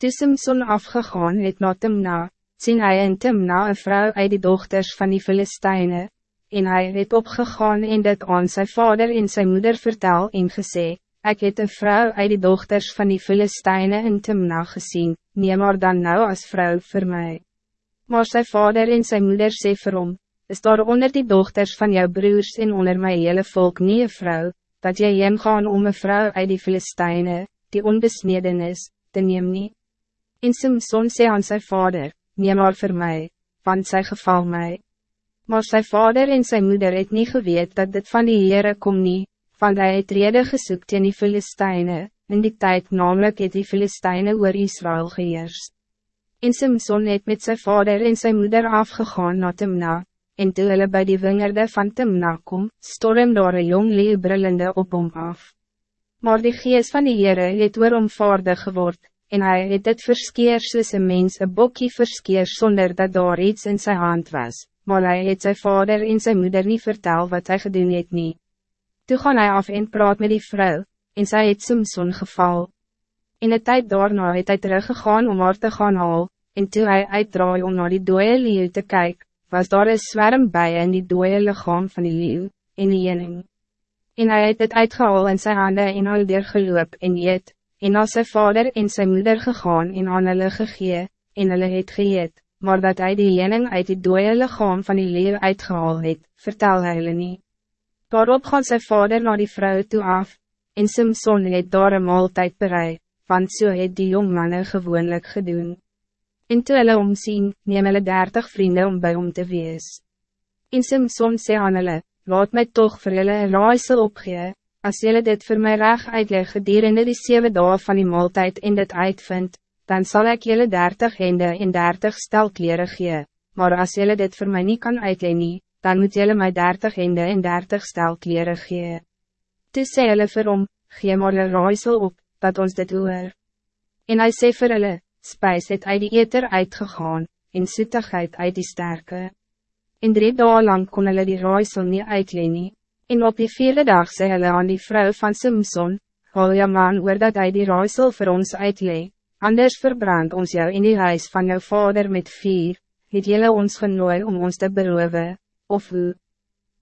Toe Simson afgegaan het na Timna, sien hy in Timna een vrouw uit die dochters van die Filisteine, en hij het opgegaan en dit aan zijn vader en zijn moeder vertel en gesê, Ik het een vrouw uit die dochters van die Filisteine in Timna gezien, neem maar dan nou als vrouw voor mij. Maar zijn vader en zijn moeder sê vir hom, is daar onder die dochters van jouw broers en onder my hele volk nie een vrouw, dat jy heen gaan om een vrouw uit die Filisteine, die onbesneden is, te neem nie. En Simson sê aan zijn vader, neem maar voor mij, want zij geval mij. Maar zijn vader en zijn moeder het niet geweet dat dit van die Heere kom nie, want hy het rede gesoekt in die Filisteine, in die tijd namelijk het die Filisteine oor Israël geheers. En Simson het met zijn vader en zijn moeder afgegaan na Timna, en toe hulle by die wingerde van Timna kom, storm daar een jong leeuw brillende op hom af. Maar die gees van die Heere het oor hom vaardig geword, en hij het dit verskeer soos een mens een bokkie verskeer zonder dat daar iets in zijn hand was, maar hij het zijn vader en zijn moeder niet vertel wat hij gedoen het niet. Toe gaan hij af en praat met die vrouw, en zij het Simson geval. In de tijd daarna het hy teruggegaan om haar te gaan haal, en toe hy uitdraai om naar die dooie leeuw te kijken, was daar een zwerm bij in die dooie lichaam van die leeuw, in die jening. En hij het het uitgehaal in zijn handen en al der geloop en eet, en als zijn vader en zijn moeder gegaan en aan hulle gegee, en hulle het geëet, maar dat hij die jening uit die dooie lichaam van die leeuw uitgehaal het, vertel hy hulle nie. Daarop gaan zijn vader naar die vrouw toe af, en Simson het daar een maaltijd bereid, want so het die jongmanne gewoonlijk gedoen. En toe hulle omsien, neem hulle dertig vrienden om bij hom te wees. En Simson sê aan hulle, laat mij toch vir julle een raaisel opgee, as julle dit voor mij reg uitleg gedurende die zeven dagen van die maaltijd in dit uitvind, dan zal ik julle dertig hende en dertig stel kleren gee, maar als julle dit voor mij niet kan uitleggen, dan moet jullie mij dertig hende en dertig stel kleren gee. Toe sê hulle vir hom, gee maar een raaisel op, dat ons dit hoor. En hy sê vir hulle, spijs het uit die eter uitgegaan, en soetigheid uit die sterke. In drie dagen lang kon hulle die raaisel nie uitleen nie, en op die vierde dag sê hulle aan die vrouw van Simson, hol jou man oor dat hy die raaisel voor ons uitlee, anders verbrand ons jou in die huis van jou vader met vier, het jylle ons genooi om ons te beroven of hoe.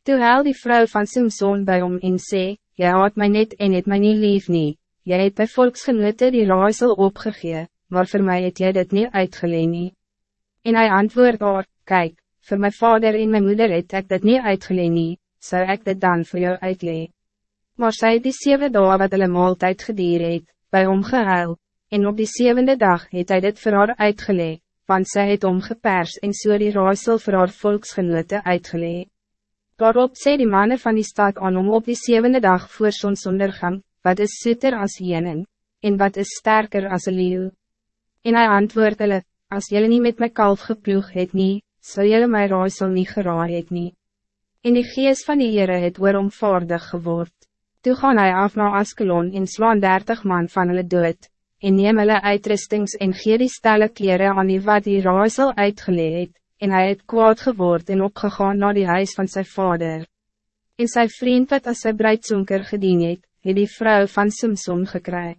Toe huil die vrouw van Simson bij om en sê, Jy haat my net en het my nie lief nie, jy het by volksgenote die raaisel opgegee, maar voor mij het jy dit niet uitgeleen nie. En hy antwoord haar, Kijk, voor mijn vader en mijn moeder het ek dit niet uitgeleen nie, zou ik dit dan voor jou uitleen. Maar sy die zeven dagen wat hulle maaltijd gedier het, by hom gehuil, en op die zevende dag het hij dit voor haar uitgeleen want zij het omgepers en so die raaisel vir haar volksgenote uitgelee. Daarop sê die mannen van die stad aan om op die zevende dag voor zonsondergang, wat is soeter als jening, en wat is sterker als een leeuw. En hij antwoord hulle, as jylle nie met my kalf geploeg het nie, sal jylle my raaisel nie geraar het nie. En die geest van die Heere het weer omvaardig geword. Toe gaan hy af na Askelon en slaan dertig man van hulle dood, en neem hulle uitrustings en gee die stelle kleren aan die wat die raaisel uitgeleid, en hij het kwaad geword en opgegaan naar die huis van zijn vader. En zijn vriend wat als sy bruidsonker gedien het, het die vrouw van Simson gekry.